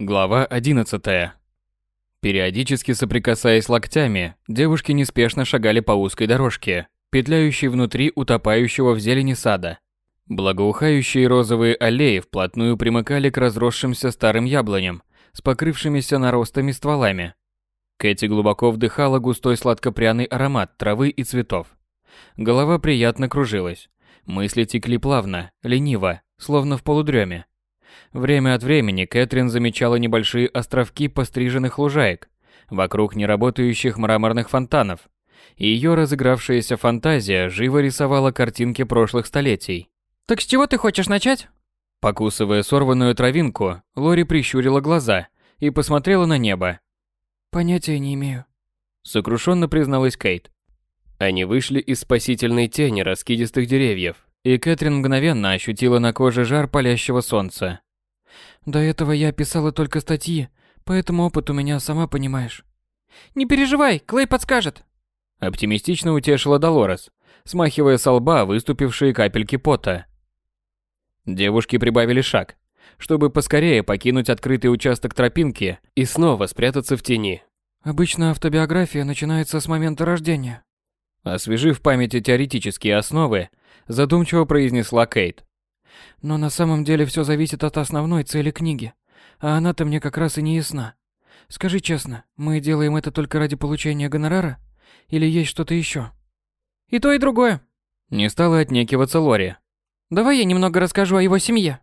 Глава 11. Периодически соприкасаясь локтями, девушки неспешно шагали по узкой дорожке, петляющей внутри утопающего в зелени сада. Благоухающие розовые аллеи вплотную примыкали к разросшимся старым яблоням с покрывшимися наростами стволами. Кэти глубоко вдыхала густой сладкопряный аромат травы и цветов. Голова приятно кружилась. Мысли текли плавно, лениво, словно в полудреме. Время от времени Кэтрин замечала небольшие островки постриженных лужаек вокруг неработающих мраморных фонтанов, и ее разыгравшаяся фантазия живо рисовала картинки прошлых столетий. «Так с чего ты хочешь начать?» Покусывая сорванную травинку, Лори прищурила глаза и посмотрела на небо. «Понятия не имею», — сокрушенно призналась Кейт. Они вышли из спасительной тени раскидистых деревьев, и Кэтрин мгновенно ощутила на коже жар палящего солнца. «До этого я писала только статьи, поэтому опыт у меня, сама понимаешь». «Не переживай, Клей подскажет», — оптимистично утешила Долорес, смахивая со лба выступившие капельки пота. Девушки прибавили шаг, чтобы поскорее покинуть открытый участок тропинки и снова спрятаться в тени. Обычно автобиография начинается с момента рождения. Освежив в памяти теоретические основы, задумчиво произнесла Кейт. Но на самом деле все зависит от основной цели книги, а она-то мне как раз и не ясна. Скажи честно, мы делаем это только ради получения гонорара? Или есть что-то еще? И то, и другое. Не стала отнекиваться Лори. Давай я немного расскажу о его семье.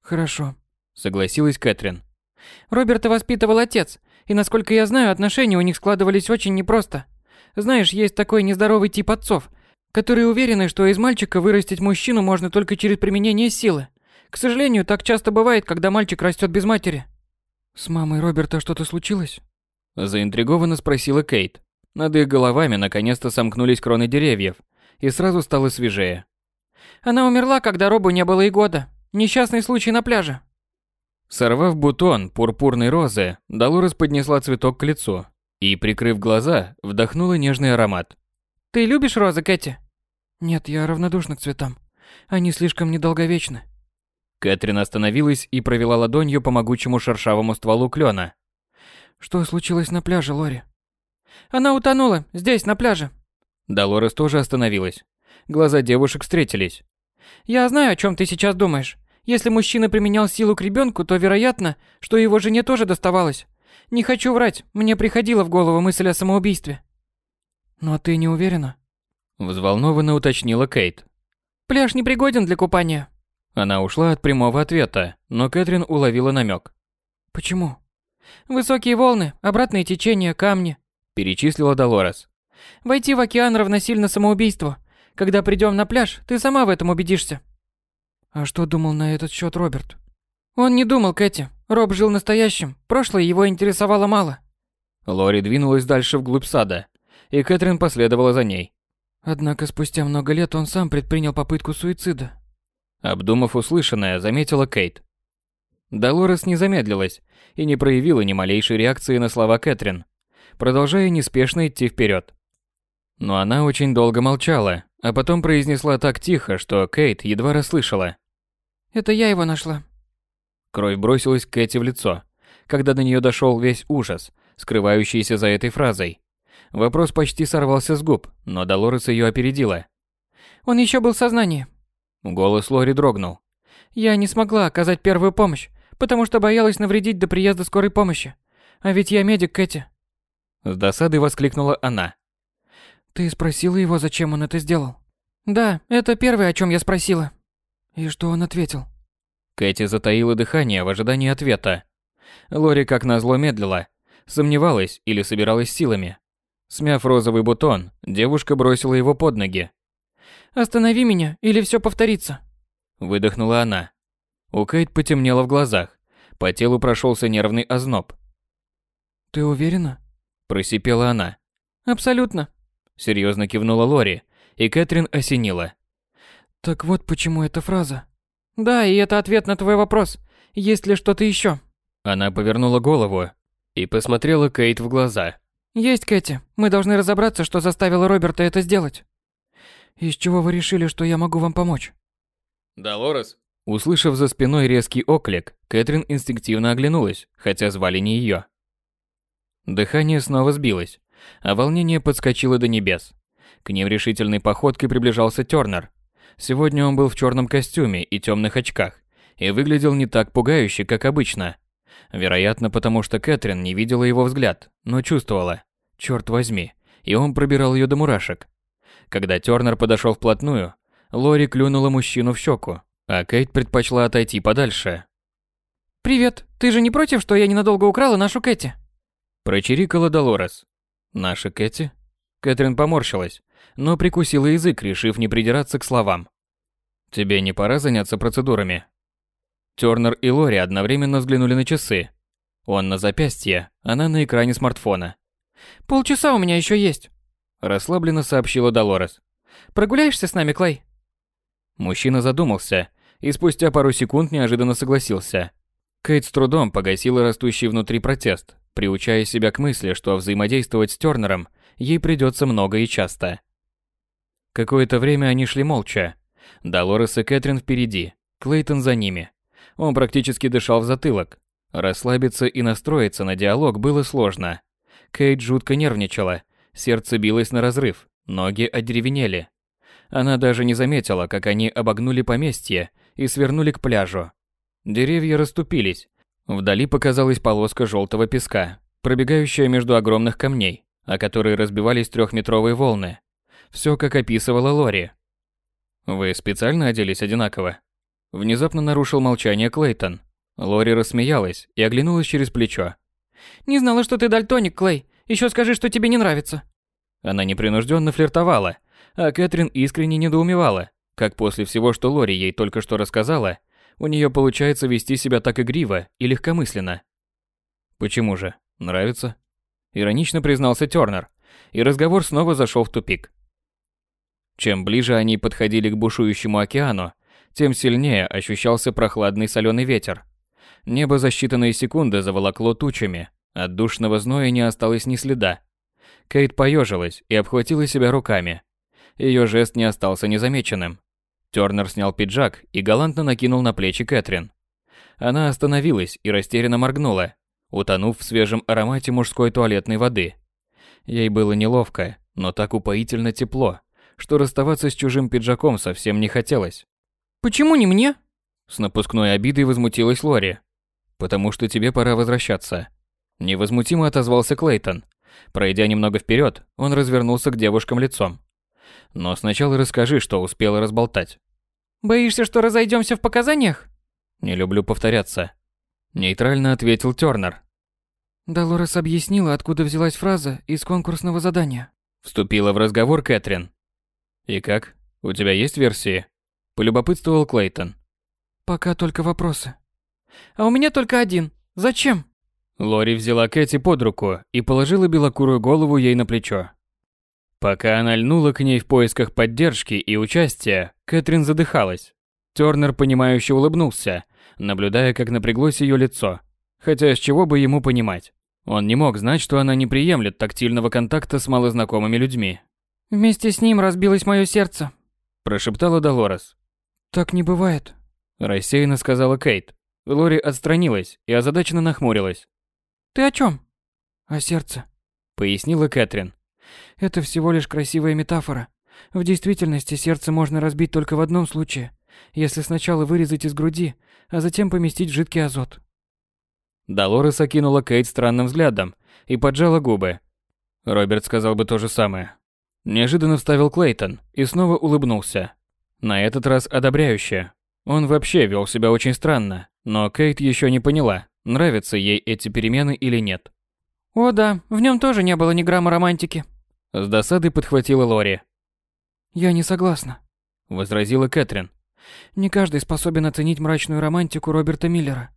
Хорошо, согласилась Кэтрин. Роберта воспитывал отец, и насколько я знаю, отношения у них складывались очень непросто. Знаешь, есть такой нездоровый тип отцов, которые уверены, что из мальчика вырастить мужчину можно только через применение силы. К сожалению, так часто бывает, когда мальчик растет без матери. С мамой Роберта что-то случилось? Заинтригованно спросила Кейт. Над их головами наконец-то сомкнулись кроны деревьев, и сразу стало свежее. Она умерла, когда Робу не было и года. Несчастный случай на пляже. Сорвав бутон пурпурной розы, Долорес поднесла цветок к лицу и, прикрыв глаза, вдохнула нежный аромат. «Ты любишь розы, Кэти?» «Нет, я равнодушна к цветам. Они слишком недолговечны». Кэтрин остановилась и провела ладонью по могучему шершавому стволу клена. «Что случилось на пляже, Лори?» «Она утонула, здесь, на пляже». Долорес тоже остановилась. Глаза девушек встретились. Я знаю, о чем ты сейчас думаешь. Если мужчина применял силу к ребенку, то вероятно, что его жене тоже доставалось. Не хочу врать, мне приходила в голову мысль о самоубийстве. Но ты не уверена? Взволнованно уточнила Кейт. Пляж не пригоден для купания. Она ушла от прямого ответа, но Кэтрин уловила намек. Почему? Высокие волны, обратные течения, камни. Перечислила Долорес. Войти в океан равносильно самоубийству. Когда придем на пляж, ты сама в этом убедишься. А что думал на этот счет Роберт? Он не думал, Кэти. Роб жил настоящим. Прошлое его интересовало мало. Лори двинулась дальше вглубь сада, и Кэтрин последовала за ней. Однако спустя много лет он сам предпринял попытку суицида. Обдумав услышанное, заметила Кейт. Долорес не замедлилась и не проявила ни малейшей реакции на слова Кэтрин, продолжая неспешно идти вперед. Но она очень долго молчала, а потом произнесла так тихо, что Кейт едва расслышала. «Это я его нашла». Кровь бросилась Кэти в лицо, когда до нее дошел весь ужас, скрывающийся за этой фразой. Вопрос почти сорвался с губ, но Долорес ее опередила. «Он еще был в сознании». Голос Лори дрогнул. «Я не смогла оказать первую помощь, потому что боялась навредить до приезда скорой помощи. А ведь я медик, Кэти». С досадой воскликнула она. Ты спросила его, зачем он это сделал? Да, это первое, о чем я спросила. И что он ответил? Кэти затаила дыхание в ожидании ответа. Лори как назло медлила, сомневалась или собиралась силами. Смяв розовый бутон, девушка бросила его под ноги. «Останови меня, или все повторится!» Выдохнула она. У Кейт потемнело в глазах. По телу прошелся нервный озноб. «Ты уверена?» Просипела она. «Абсолютно», Серьезно кивнула Лори, и Кэтрин осенила. Так вот почему эта фраза. Да, и это ответ на твой вопрос. Есть ли что-то еще? Она повернула голову и посмотрела Кейт в глаза. Есть, Кэти. Мы должны разобраться, что заставило Роберта это сделать. Из чего вы решили, что я могу вам помочь? Долорес, Услышав за спиной резкий оклик, Кэтрин инстинктивно оглянулась, хотя звали не ее. Дыхание снова сбилось, а волнение подскочило до небес. К ним решительной походкой приближался Тёрнер. Сегодня он был в черном костюме и темных очках, и выглядел не так пугающе, как обычно. Вероятно, потому что Кэтрин не видела его взгляд, но чувствовала. Черт возьми, и он пробирал ее до мурашек. Когда Тёрнер подошел вплотную, Лори клюнула мужчину в щеку, а Кейт предпочла отойти подальше. «Привет, ты же не против, что я ненадолго украла нашу Кэти?» Прочирикала Долорес. «Наша Кэти?» Кэтрин поморщилась, но прикусила язык, решив не придираться к словам. «Тебе не пора заняться процедурами?» Тёрнер и Лори одновременно взглянули на часы. Он на запястье, она на экране смартфона. «Полчаса у меня еще есть», – расслабленно сообщила Долорес. «Прогуляешься с нами, Клей?» Мужчина задумался и спустя пару секунд неожиданно согласился. Кейт с трудом погасила растущий внутри протест, приучая себя к мысли, что взаимодействовать с Тёрнером ей придется много и часто. Какое-то время они шли молча. Долорес и Кэтрин впереди, Клейтон за ними. Он практически дышал в затылок. Расслабиться и настроиться на диалог было сложно. Кейт жутко нервничала, сердце билось на разрыв, ноги одеревенели. Она даже не заметила, как они обогнули поместье и свернули к пляжу. Деревья расступились. Вдали показалась полоска желтого песка, пробегающая между огромных камней, о которые разбивались трехметровые волны. Все, как описывала Лори. «Вы специально оделись одинаково?» Внезапно нарушил молчание Клейтон. Лори рассмеялась и оглянулась через плечо. «Не знала, что ты дальтоник, Клей. Еще скажи, что тебе не нравится». Она непринужденно флиртовала, а Кэтрин искренне недоумевала, как после всего, что Лори ей только что рассказала, у нее получается вести себя так игриво и легкомысленно. «Почему же? Нравится?» Иронично признался Тёрнер, и разговор снова зашел в тупик. Чем ближе они подходили к бушующему океану, тем сильнее ощущался прохладный соленый ветер. Небо за считанные секунды заволокло тучами, от душного зноя не осталось ни следа. Кейт поежилась и обхватила себя руками. Ее жест не остался незамеченным. Тёрнер снял пиджак и галантно накинул на плечи Кэтрин. Она остановилась и растерянно моргнула, утонув в свежем аромате мужской туалетной воды. Ей было неловко, но так упоительно тепло, что расставаться с чужим пиджаком совсем не хотелось. «Почему не мне?» С напускной обидой возмутилась Лори. «Потому что тебе пора возвращаться». Невозмутимо отозвался Клейтон. Пройдя немного вперед, он развернулся к девушкам лицом. Но сначала расскажи, что успела разболтать. Боишься, что разойдемся в показаниях? Не люблю повторяться. Нейтрально ответил Тёрнер. Долорес объяснила, откуда взялась фраза из конкурсного задания. Вступила в разговор Кэтрин. И как? У тебя есть версии? Полюбопытствовал Клейтон. Пока только вопросы. А у меня только один. Зачем? Лори взяла Кэти под руку и положила белокурую голову ей на плечо. Пока она льнула к ней в поисках поддержки и участия, Кэтрин задыхалась. Тёрнер, понимающе улыбнулся, наблюдая, как напряглось ее лицо. Хотя с чего бы ему понимать? Он не мог знать, что она не приемлет тактильного контакта с малознакомыми людьми. «Вместе с ним разбилось мое сердце», – прошептала Долорес. «Так не бывает», – рассеянно сказала Кейт. Лори отстранилась и озадаченно нахмурилась. «Ты о чем? «О сердце», – пояснила Кэтрин. Это всего лишь красивая метафора. В действительности сердце можно разбить только в одном случае, если сначала вырезать из груди, а затем поместить в жидкий азот. Долорес окинула Кейт странным взглядом и поджала губы. Роберт сказал бы то же самое. Неожиданно вставил Клейтон и снова улыбнулся. На этот раз одобряюще. Он вообще вел себя очень странно, но Кейт еще не поняла, нравятся ей эти перемены или нет. «О да, в нем тоже не было ни грамма романтики», с досадой подхватила Лори. «Я не согласна», — возразила Кэтрин. «Не каждый способен оценить мрачную романтику Роберта Миллера».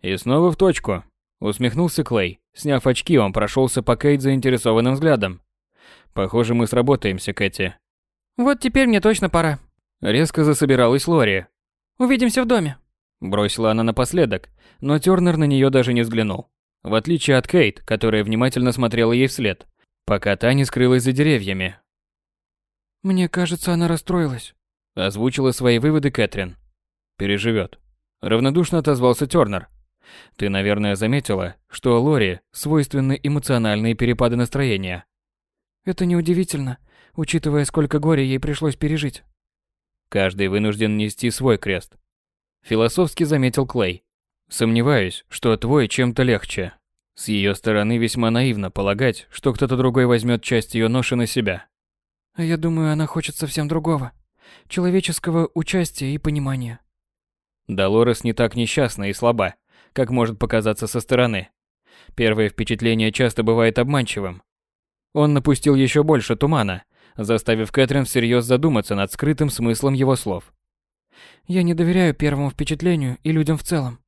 «И снова в точку», — усмехнулся Клей. Сняв очки, он прошелся по Кейт заинтересованным взглядом. «Похоже, мы сработаемся, Кэти». «Вот теперь мне точно пора». Резко засобиралась Лори. «Увидимся в доме». Бросила она напоследок, но Тёрнер на нее даже не взглянул. В отличие от Кейт, которая внимательно смотрела ей вслед, пока та не скрылась за деревьями. «Мне кажется, она расстроилась», – озвучила свои выводы Кэтрин. Переживет. Равнодушно отозвался Тернер. Ты, наверное, заметила, что Лори свойственны эмоциональные перепады настроения. Это неудивительно, учитывая, сколько горя ей пришлось пережить. Каждый вынужден нести свой крест. Философски заметил Клей. Сомневаюсь, что твой чем-то легче. С ее стороны весьма наивно полагать, что кто-то другой возьмет часть ее ноши на себя. А я думаю, она хочет совсем другого. Человеческого участия и понимания. Долорес не так несчастна и слаба, как может показаться со стороны. Первое впечатление часто бывает обманчивым. Он напустил еще больше тумана, заставив Кэтрин всерьез задуматься над скрытым смыслом его слов. «Я не доверяю первому впечатлению и людям в целом».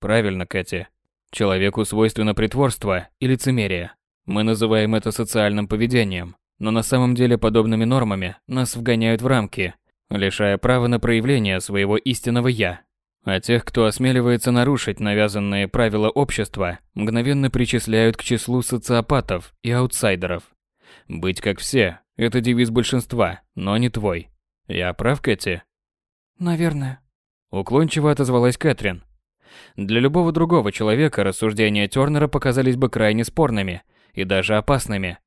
«Правильно, Кэти. Человеку свойственно притворство и лицемерие. Мы называем это социальным поведением, но на самом деле подобными нормами нас вгоняют в рамки, лишая права на проявление своего истинного «я». А тех, кто осмеливается нарушить навязанные правила общества, мгновенно причисляют к числу социопатов и аутсайдеров. Быть как все – это девиз большинства, но не твой. Я прав, Кэти? Наверное. Уклончиво отозвалась Кэтрин. Для любого другого человека рассуждения Тёрнера показались бы крайне спорными и даже опасными.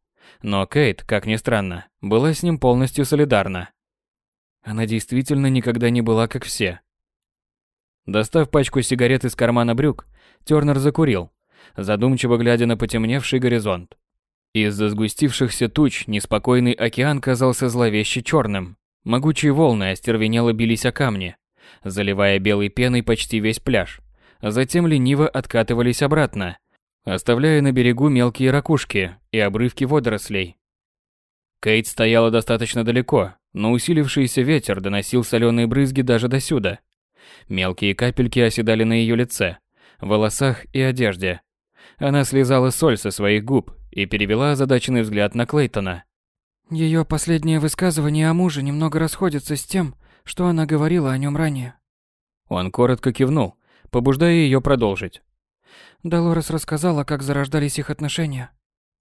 Но Кейт, как ни странно, была с ним полностью солидарна. Она действительно никогда не была как все. Достав пачку сигарет из кармана брюк, Тёрнер закурил, задумчиво глядя на потемневший горизонт. Из-за сгустившихся туч неспокойный океан казался зловеще черным. Могучие волны остервенело бились о камни, заливая белой пеной почти весь пляж. Затем лениво откатывались обратно, оставляя на берегу мелкие ракушки и обрывки водорослей. Кейт стояла достаточно далеко, но усилившийся ветер доносил соленые брызги даже до сюда. Мелкие капельки оседали на ее лице, волосах и одежде. Она слезала соль со своих губ и перевела озадаченный взгляд на Клейтона. Ее последнее высказывание о муже немного расходится с тем, что она говорила о нем ранее. Он коротко кивнул, побуждая ее продолжить. Долорес рассказала, как зарождались их отношения,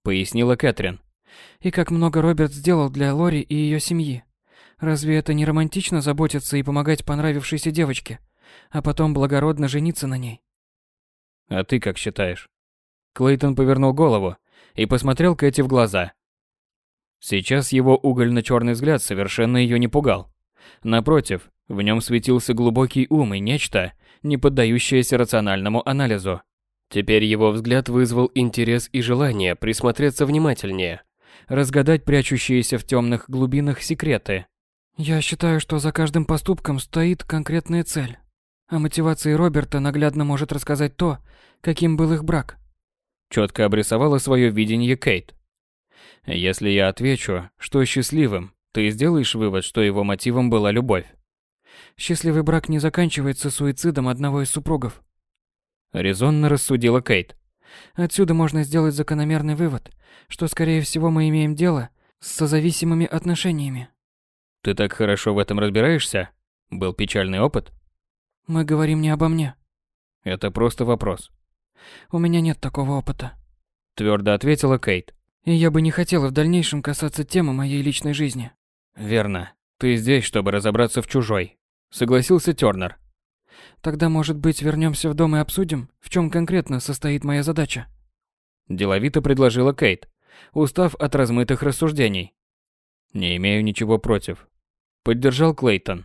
пояснила Кэтрин. И как много Роберт сделал для Лори и ее семьи. Разве это не романтично заботиться и помогать понравившейся девочке, а потом благородно жениться на ней? А ты как считаешь? Клейтон повернул голову и посмотрел Кэти в глаза. Сейчас его угольно-черный взгляд совершенно ее не пугал. Напротив, в нем светился глубокий ум и нечто, не поддающееся рациональному анализу. Теперь его взгляд вызвал интерес и желание присмотреться внимательнее, разгадать прячущиеся в темных глубинах секреты. Я считаю, что за каждым поступком стоит конкретная цель. О мотивации Роберта наглядно может рассказать то, каким был их брак. Четко обрисовала свое видение Кейт. Если я отвечу, что счастливым, ты сделаешь вывод, что его мотивом была любовь. Счастливый брак не заканчивается суицидом одного из супругов. Резонно рассудила Кейт. Отсюда можно сделать закономерный вывод, что, скорее всего, мы имеем дело с созависимыми отношениями. Ты так хорошо в этом разбираешься? Был печальный опыт? Мы говорим не обо мне. Это просто вопрос. У меня нет такого опыта. Твердо ответила Кейт. И я бы не хотела в дальнейшем касаться темы моей личной жизни. Верно. Ты здесь, чтобы разобраться в чужой. Согласился Тёрнер. Тогда, может быть, вернемся в дом и обсудим, в чем конкретно состоит моя задача. Деловито предложила Кейт, устав от размытых рассуждений. Не имею ничего против. Поддержал Клейтон.